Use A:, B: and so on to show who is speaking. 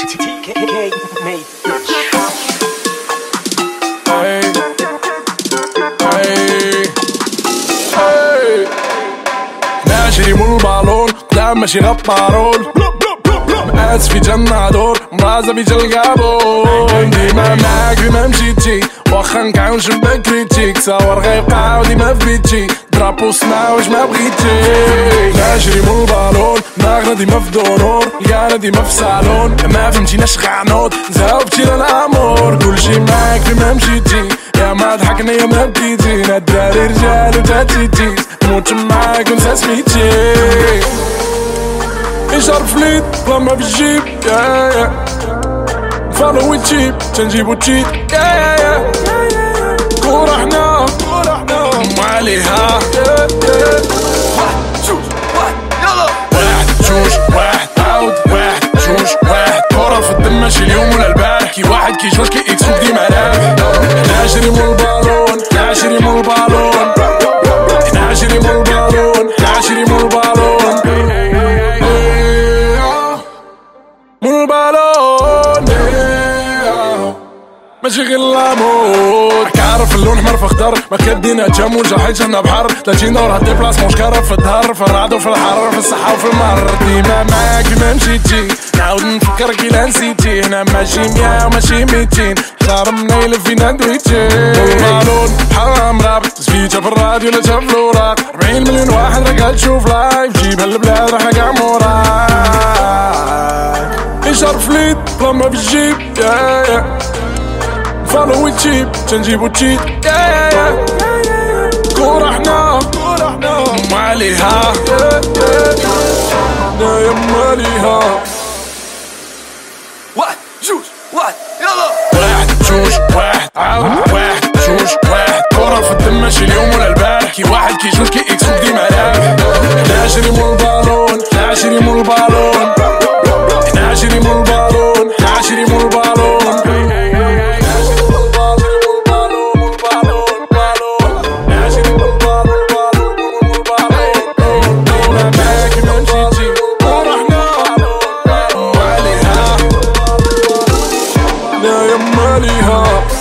A: Hey. Hey. Hey. ماشي مو البالون لا ماشي غطارون مقاس في جنة دور مرازة في جلقابون ديما معاك ديما مشيتي واخا نكعون شباك كريتيك صور غيبقى وديما في بيتي درابو سما واش ما بغيتي نجري مو البالون دماغنا ديما في دونور لقانا ديما في صالون ما فهمتيناش غعنوض زاوبتينا الأمور كلشي معاك ديما مشيتي يا ما ضحكنا يا ما بكيتي الدراري رجال وتا تيتي نموت معاك ونسى سميتي إشار فليت لما في الجيب فالو تشيب تنجيبو تشيت كورة حنا مول البالون ماشي غير الأمور كعرف اللون احمر في خضر. ما كدينا جام وجا حيت أنا بحر 30 دور هدي بلاص كارف في الظهر في الرعد وفي الحر في الصحة وفي المر ديما معاك ما مشيتي نعاود نفكر كي لا نسيتي. هنا ماشي مية وماشي ميتين. خار منيل فينا دويتي بالون حرام رابط سفيتها في الراديو لا في الوراق 40 مليون واحد قال تشوف لايف جيبها البلاد راح كاع موراك اشار فليت لما في الجيب يا يا فالو تشيب تنجيبو تشيت يا يا يا كورة حنا كورة حنا ماليها يا ماليها
B: واحد جوج واحد يلا
A: واحد جوج واحد عاود money, huh?